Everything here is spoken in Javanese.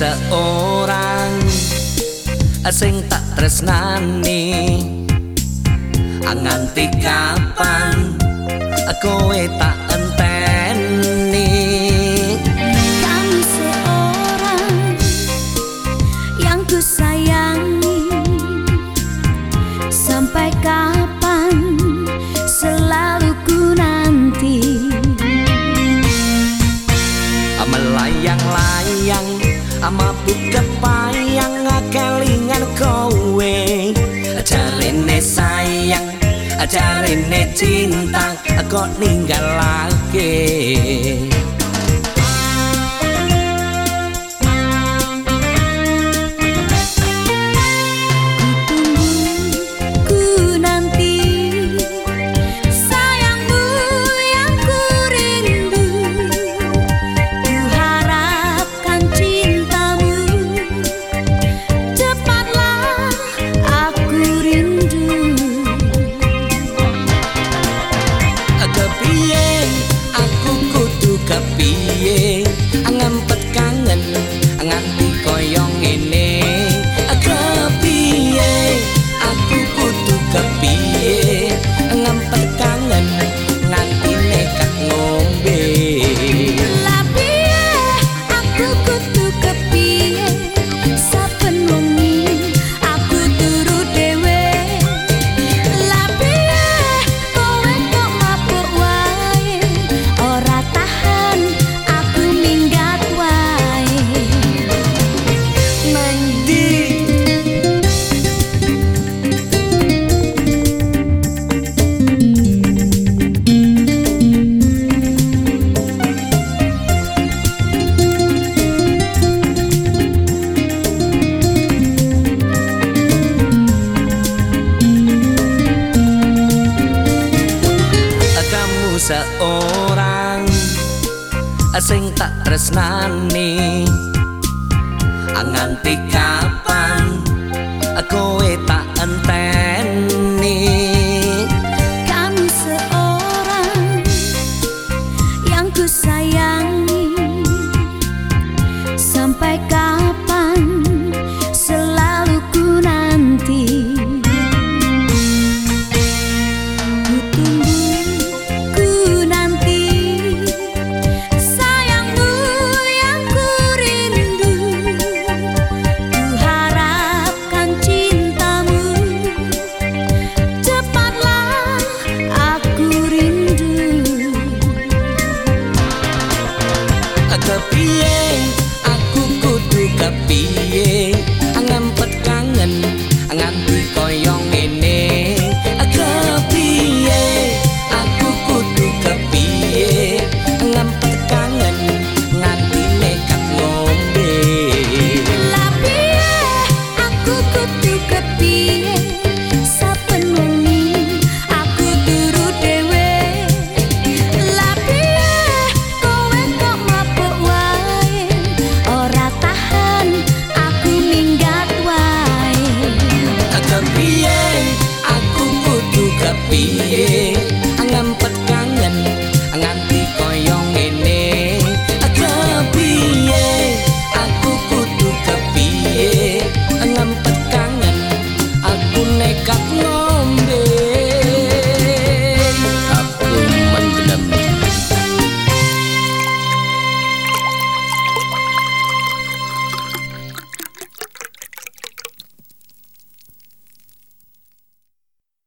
seorang sing tak tresnani. Nganti kapan kowe tak ama buka payang kelingan kowe. Jarene sayang jarene cinta kok ninggal lagi seorang sing tak tresnani. Ah, nganti kapan aku tak enteni? Kami seorang yang ku sayang Be.